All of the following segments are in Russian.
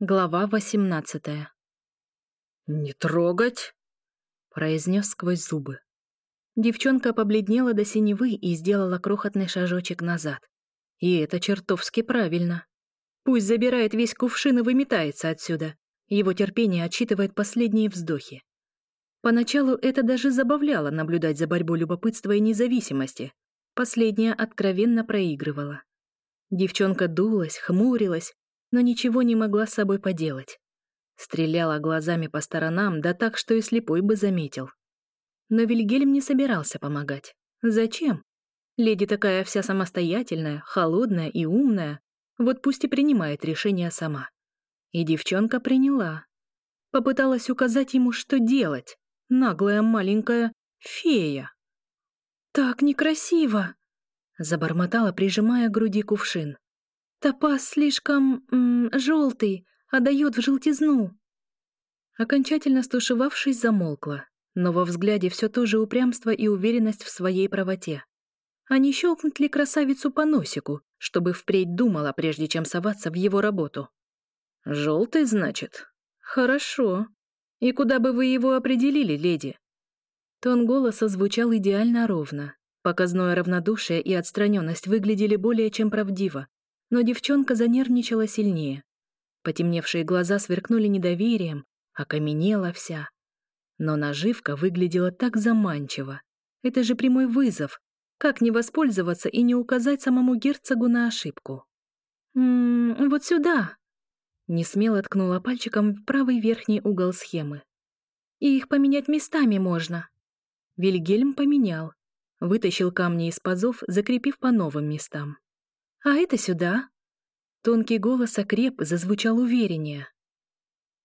Глава 18 «Не трогать!» — произнес сквозь зубы. Девчонка побледнела до синевы и сделала крохотный шажочек назад. И это чертовски правильно. Пусть забирает весь кувшин и выметается отсюда. Его терпение отчитывает последние вздохи. Поначалу это даже забавляло наблюдать за борьбой любопытства и независимости. Последняя откровенно проигрывала. Девчонка дулась, хмурилась, но ничего не могла с собой поделать. Стреляла глазами по сторонам, да так, что и слепой бы заметил. Но Вильгельм не собирался помогать. Зачем? Леди такая вся самостоятельная, холодная и умная, вот пусть и принимает решение сама. И девчонка приняла. Попыталась указать ему, что делать. Наглая маленькая фея. «Так некрасиво!» Забормотала, прижимая к груди кувшин топаз слишком... желтый, а отдает в желтизну». Окончательно стушевавшись, замолкла, но во взгляде все то же упрямство и уверенность в своей правоте. А не щелкнут ли красавицу по носику, чтобы впредь думала, прежде чем соваться в его работу? «Желтый, значит? Хорошо. И куда бы вы его определили, леди?» Тон голоса звучал идеально ровно. Показное равнодушие и отстраненность выглядели более чем правдиво, но девчонка занервничала сильнее. Потемневшие глаза сверкнули недоверием, окаменела вся. Но наживка выглядела так заманчиво. Это же прямой вызов. Как не воспользоваться и не указать самому герцогу на ошибку? «М «Вот сюда!» Несмело ткнула пальчиком в правый верхний угол схемы. «И их поменять местами можно!» Вильгельм поменял. Вытащил камни из пазов, закрепив по новым местам. «А это сюда?» Тонкий голос окреп зазвучал увереннее.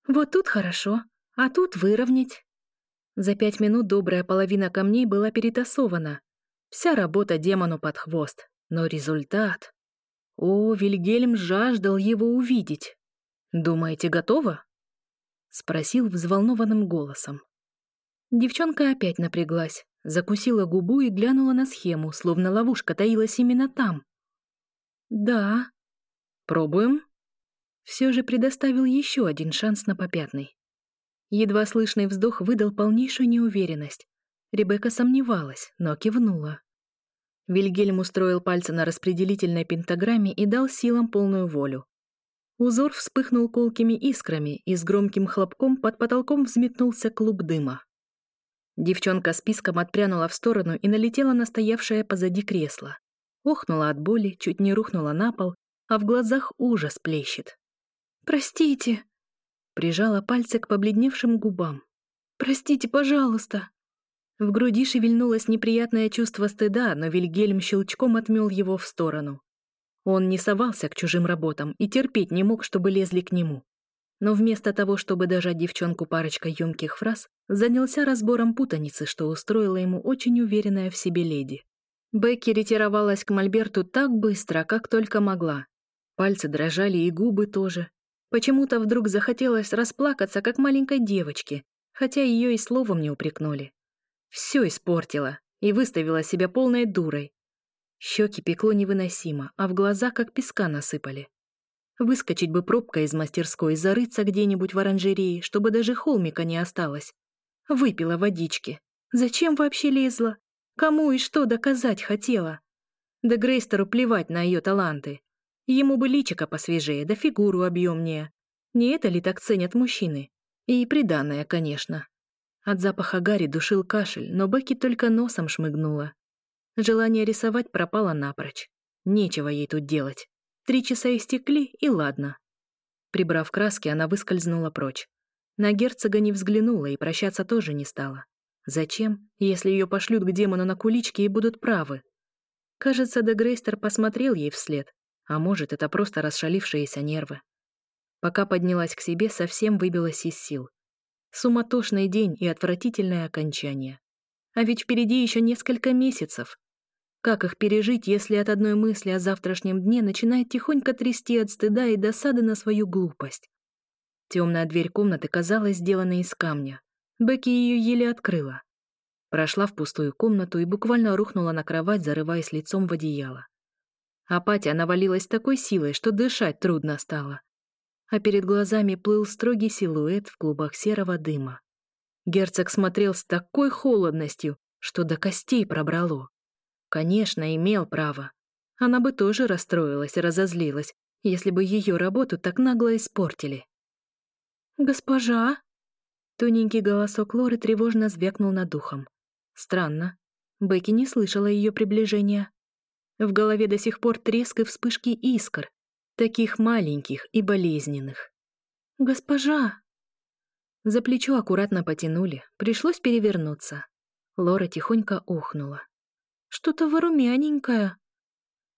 «Вот тут хорошо, а тут выровнять». За пять минут добрая половина камней была перетасована. Вся работа демону под хвост. Но результат... О, Вильгельм жаждал его увидеть. «Думаете, готово?» — спросил взволнованным голосом. Девчонка опять напряглась, закусила губу и глянула на схему, словно ловушка таилась именно там. «Да». «Пробуем?» Все же предоставил еще один шанс на попятный. Едва слышный вздох выдал полнейшую неуверенность. Ребекка сомневалась, но кивнула. Вильгельм устроил пальцы на распределительной пентаграмме и дал силам полную волю. Узор вспыхнул колкими искрами, и с громким хлопком под потолком взметнулся клуб дыма. Девчонка списком отпрянула в сторону и налетела на стоявшее позади кресло. Охнула от боли, чуть не рухнула на пол, а в глазах ужас плещет. «Простите!» Прижала пальцы к побледневшим губам. «Простите, пожалуйста!» В груди шевельнулось неприятное чувство стыда, но Вильгельм щелчком отмел его в сторону. Он не совался к чужим работам и терпеть не мог, чтобы лезли к нему. Но вместо того, чтобы дожать девчонку парочкой ёмких фраз, занялся разбором путаницы, что устроила ему очень уверенная в себе леди. Бекки ретировалась к Мольберту так быстро, как только могла. Пальцы дрожали и губы тоже. Почему-то вдруг захотелось расплакаться, как маленькой девочке, хотя ее и словом не упрекнули. Все испортила и выставила себя полной дурой. Щеки пекло невыносимо, а в глаза как песка насыпали. Выскочить бы пробка из мастерской, зарыться где-нибудь в оранжерее, чтобы даже холмика не осталось. Выпила водички. Зачем вообще лезла? Кому и что доказать хотела? Да Грейстеру плевать на ее таланты. Ему бы личико посвежее, да фигуру объемнее. Не это ли так ценят мужчины? И приданное, конечно. От запаха Гарри душил кашель, но Бекки только носом шмыгнула. Желание рисовать пропало напрочь. Нечего ей тут делать. Три часа истекли, и ладно. Прибрав краски, она выскользнула прочь. На герцога не взглянула и прощаться тоже не стала. Зачем, если ее пошлют к демону на кулички и будут правы? Кажется, Дегрейстер посмотрел ей вслед, а может, это просто расшалившиеся нервы. Пока поднялась к себе, совсем выбилась из сил. Суматошный день и отвратительное окончание. А ведь впереди еще несколько месяцев. Как их пережить, если от одной мысли о завтрашнем дне начинает тихонько трясти от стыда и досады на свою глупость? Темная дверь комнаты казалась сделана из камня. Бекки ее еле открыла. Прошла в пустую комнату и буквально рухнула на кровать, зарываясь лицом в одеяло. Апатия навалилась такой силой, что дышать трудно стало. А перед глазами плыл строгий силуэт в клубах серого дыма. Герцог смотрел с такой холодностью, что до костей пробрало. Конечно, имел право. Она бы тоже расстроилась и разозлилась, если бы ее работу так нагло испортили. «Госпожа!» Тоненький голосок Лоры тревожно звякнул над духом. Странно. Бекки не слышала ее приближения. В голове до сих пор треск и вспышки искр, таких маленьких и болезненных. «Госпожа!» За плечо аккуратно потянули, пришлось перевернуться. Лора тихонько ухнула. «Что-то вы румяненькое!»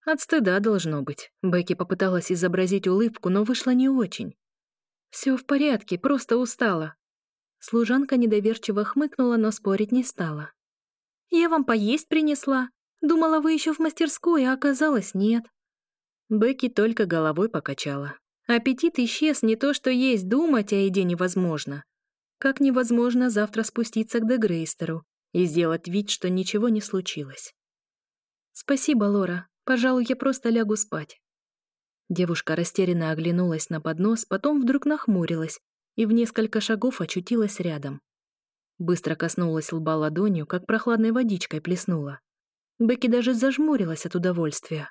От стыда должно быть. Бекки попыталась изобразить улыбку, но вышла не очень. «Все в порядке, просто устала», Служанка недоверчиво хмыкнула, но спорить не стала. «Я вам поесть принесла. Думала, вы еще в мастерской, а оказалось, нет». Бекки только головой покачала. Аппетит исчез не то, что есть думать о еде невозможно. Как невозможно завтра спуститься к Дегрейстеру и сделать вид, что ничего не случилось. «Спасибо, Лора. Пожалуй, я просто лягу спать». Девушка растерянно оглянулась на поднос, потом вдруг нахмурилась и в несколько шагов очутилась рядом. Быстро коснулась лба ладонью, как прохладной водичкой плеснула. Бекки даже зажмурилась от удовольствия.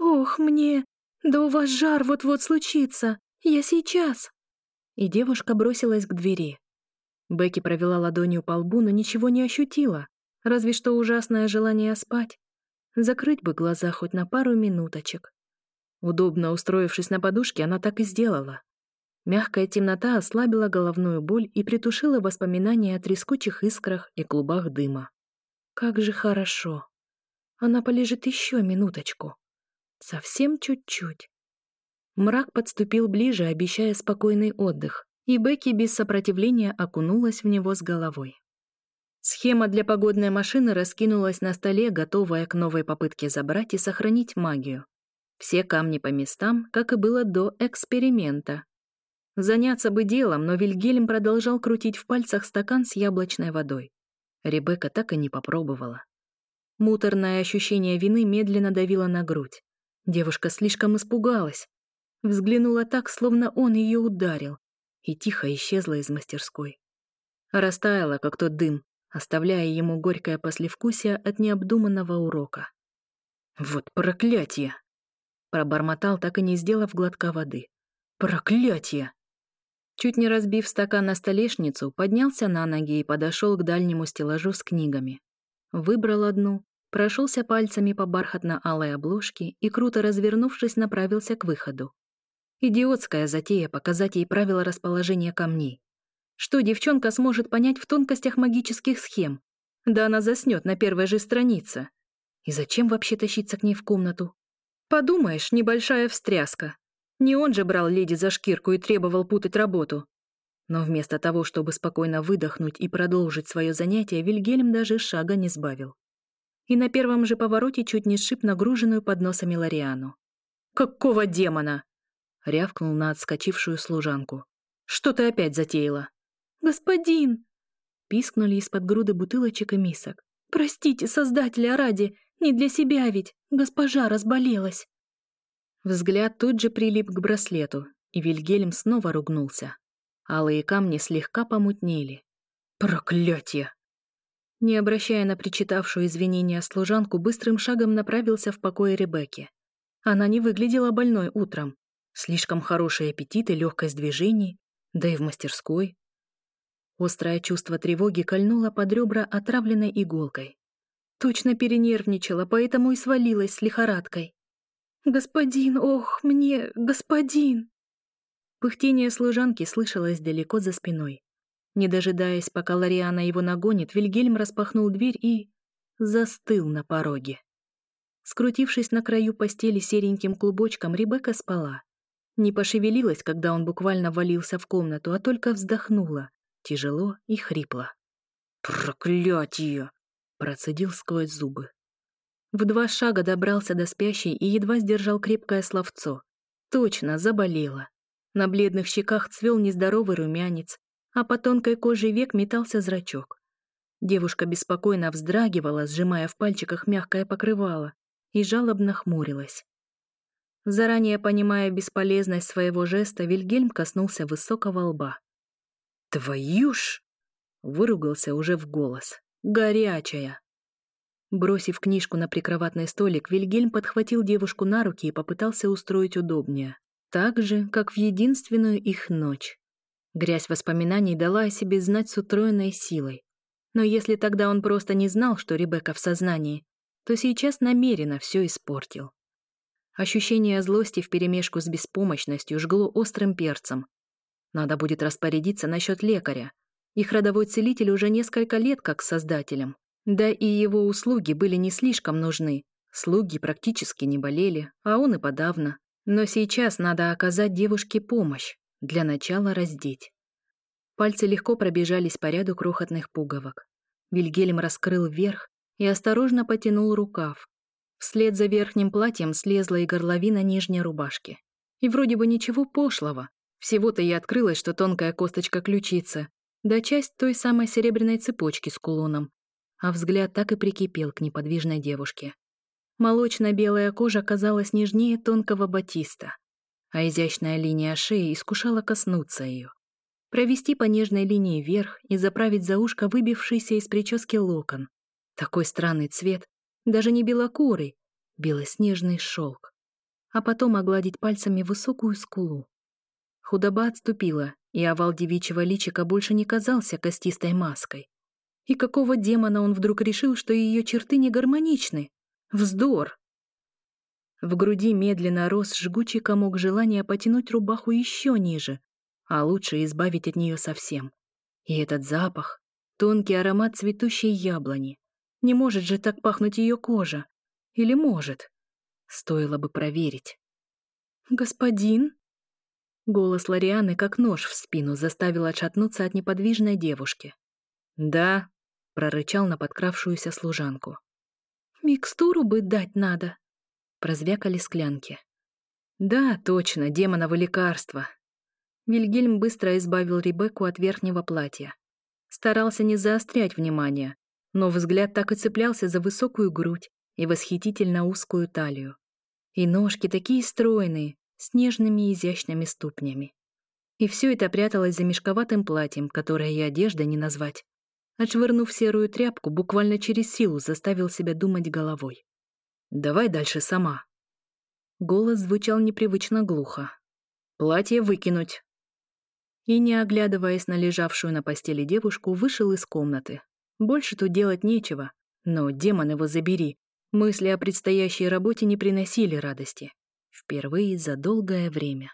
«Ох, мне! Да у вас жар вот-вот случится! Я сейчас!» И девушка бросилась к двери. Бекки провела ладонью по лбу, но ничего не ощутила, разве что ужасное желание спать. Закрыть бы глаза хоть на пару минуточек. Удобно устроившись на подушке, она так и сделала. Мягкая темнота ослабила головную боль и притушила воспоминания о трескучих искрах и клубах дыма. Как же хорошо. Она полежит еще минуточку. Совсем чуть-чуть. Мрак подступил ближе, обещая спокойный отдых, и Бекки без сопротивления окунулась в него с головой. Схема для погодной машины раскинулась на столе, готовая к новой попытке забрать и сохранить магию. Все камни по местам, как и было до эксперимента, Заняться бы делом, но Вильгельм продолжал крутить в пальцах стакан с яблочной водой. Ребекка так и не попробовала. Муторное ощущение вины медленно давило на грудь. Девушка слишком испугалась. Взглянула так, словно он ее ударил, и тихо исчезла из мастерской. Растаяла, как тот дым, оставляя ему горькое послевкусие от необдуманного урока. «Вот проклятие!» Пробормотал, так и не сделав глотка воды. «Проклятие!» Чуть не разбив стакан на столешницу, поднялся на ноги и подошел к дальнему стеллажу с книгами. Выбрал одну, прошелся пальцами по бархатно-алой обложке и, круто развернувшись, направился к выходу. Идиотская затея показать ей правила расположения камней. Что девчонка сможет понять в тонкостях магических схем? Да она заснет на первой же странице. И зачем вообще тащиться к ней в комнату? Подумаешь, небольшая встряска. Не он же брал леди за шкирку и требовал путать работу. Но вместо того, чтобы спокойно выдохнуть и продолжить свое занятие, Вильгельм даже шага не сбавил. И на первом же повороте чуть не сшиб нагруженную под носами Лориану. «Какого демона?» — рявкнул на отскочившую служанку. «Что ты опять затеяла?» «Господин!» — пискнули из-под груды бутылочек и мисок. «Простите, создателя ради, не для себя ведь, госпожа разболелась!» Взгляд тут же прилип к браслету, и Вильгельм снова ругнулся. Алые камни слегка помутнели. «Проклятье!» Не обращая на причитавшую извинения служанку, быстрым шагом направился в покое Ребекки. Она не выглядела больной утром. Слишком хороший аппетит и легкость движений, да и в мастерской. Острое чувство тревоги кольнуло под ребра отравленной иголкой. Точно перенервничала, поэтому и свалилась с лихорадкой господин ох мне господин. Пыхтение служанки слышалось далеко за спиной. Не дожидаясь пока Лориана его нагонит вильгельм распахнул дверь и застыл на пороге. Скрутившись на краю постели сереньким клубочком ребека спала. Не пошевелилась когда он буквально валился в комнату а только вздохнула тяжело и хрипло. Проклятие процедил сквозь зубы. В два шага добрался до спящей и едва сдержал крепкое словцо. Точно, заболела. На бледных щеках цвел нездоровый румянец, а по тонкой коже век метался зрачок. Девушка беспокойно вздрагивала, сжимая в пальчиках мягкое покрывало, и жалобно хмурилась. Заранее понимая бесполезность своего жеста, Вильгельм коснулся высокого лба. «Твою ж!» — выругался уже в голос. «Горячая!» Бросив книжку на прикроватный столик, Вильгельм подхватил девушку на руки и попытался устроить удобнее. Так же, как в единственную их ночь. Грязь воспоминаний дала о себе знать с утроенной силой. Но если тогда он просто не знал, что Ребекка в сознании, то сейчас намеренно все испортил. Ощущение злости вперемешку с беспомощностью жгло острым перцем. Надо будет распорядиться насчет лекаря. Их родовой целитель уже несколько лет как создателем. Да и его услуги были не слишком нужны. Слуги практически не болели, а он и подавно. Но сейчас надо оказать девушке помощь. Для начала раздеть. Пальцы легко пробежались по ряду крохотных пуговок. Вильгельм раскрыл верх и осторожно потянул рукав. Вслед за верхним платьем слезла и горловина нижней рубашки. И вроде бы ничего пошлого. Всего-то и открылось, что тонкая косточка ключицы, да часть той самой серебряной цепочки с кулоном, а взгляд так и прикипел к неподвижной девушке. Молочно-белая кожа казалась нежнее тонкого батиста, а изящная линия шеи искушала коснуться ее. Провести по нежной линии вверх и заправить за ушко выбившийся из прически локон. Такой странный цвет, даже не белокурый, белоснежный шелк. А потом огладить пальцами высокую скулу. Худоба отступила, и овал девичьего личика больше не казался костистой маской. И какого демона он вдруг решил, что ее черты не гармоничны? Вздор! В груди медленно рос жгучий комок желания потянуть рубаху еще ниже, а лучше избавить от нее совсем. И этот запах, тонкий аромат цветущей яблони. Не может же так пахнуть ее кожа. Или может? Стоило бы проверить. «Господин?» Голос Ларианы, как нож в спину, заставил отшатнуться от неподвижной девушки. «Да», — прорычал на подкравшуюся служанку. «Микстуру бы дать надо!» — прозвякали склянки. «Да, точно, демоново лекарство!» Вильгельм быстро избавил Ребекку от верхнего платья. Старался не заострять внимание, но взгляд так и цеплялся за высокую грудь и восхитительно узкую талию. И ножки такие стройные, с нежными изящными ступнями. И все это пряталось за мешковатым платьем, которое и одежда не назвать. Отшвырнув серую тряпку, буквально через силу заставил себя думать головой. «Давай дальше сама». Голос звучал непривычно глухо. «Платье выкинуть». И, не оглядываясь на лежавшую на постели девушку, вышел из комнаты. Больше тут делать нечего, но, демон его забери, мысли о предстоящей работе не приносили радости. Впервые за долгое время.